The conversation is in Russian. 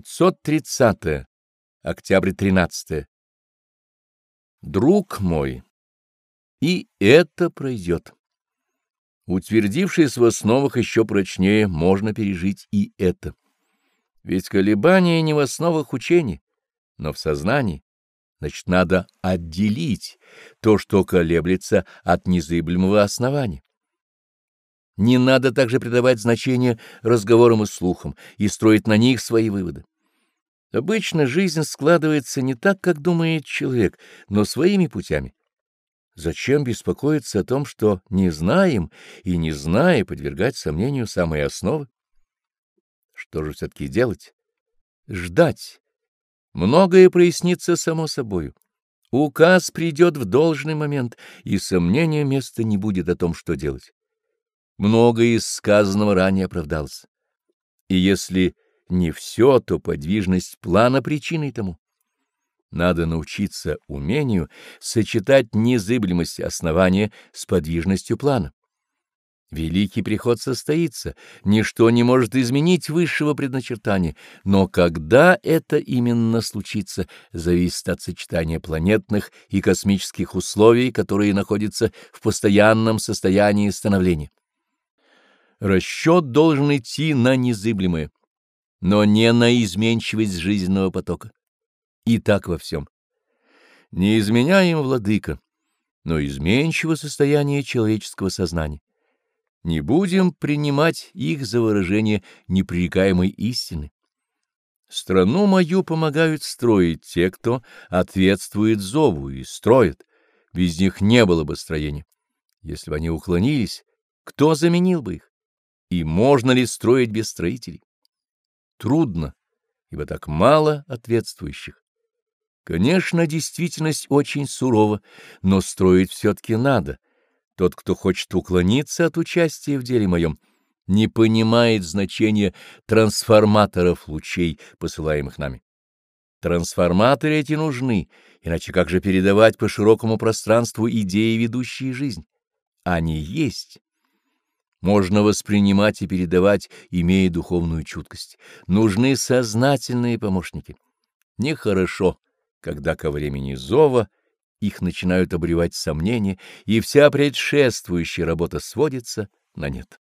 530. -е. Октябрь 13. -е. Друг мой, и это пройдет. Утвердившись в основах еще прочнее, можно пережить и это. Ведь колебания не в основах учений, но в сознании. Значит, надо отделить то, что колеблется от незыблемого основания. Не надо также придавать значение разговорам и слухам и строить на них свои выводы. Обычно жизнь складывается не так, как думает человек, но своими путями. Зачем беспокоиться о том, что не знаем, и, не зная, подвергать сомнению самые основы? Что же все-таки делать? Ждать. Многое прояснится само собою. Указ придет в должный момент, и сомнения места не будет о том, что делать. Многое из сказанного ранее оправдалось. И если не все, то подвижность плана причиной тому. Надо научиться умению сочетать незыблемость основания с подвижностью плана. Великий приход состоится, ничто не может изменить высшего предначертания, но когда это именно случится, зависит от сочетания планетных и космических условий, которые находятся в постоянном состоянии становления. Расчет должен идти на незыблемое, но не на изменчивость жизненного потока. И так во всем. Не изменяем владыка, но изменчиво состояние человеческого сознания. Не будем принимать их за выражение непререкаемой истины. Страну мою помогают строить те, кто ответствует зову и строят. Без них не было бы строения. Если бы они уклонились, кто заменил бы их? И можно ли строить без строителей? Трудно, ибо так мало ответствующих. Конечно, действительность очень сурова, но строить все-таки надо. Тот, кто хочет уклониться от участия в деле моем, не понимает значения трансформаторов лучей, посылаемых нами. Трансформаторы эти нужны, иначе как же передавать по широкому пространству идеи, ведущие жизнь? Они есть. Можно воспринимать и передавать, имея духовную чуткость. Нужны сознательные помощники. Нехорошо, когда ко времени зова их начинают обревать сомнения, и вся предшествующая работа сводится на нет.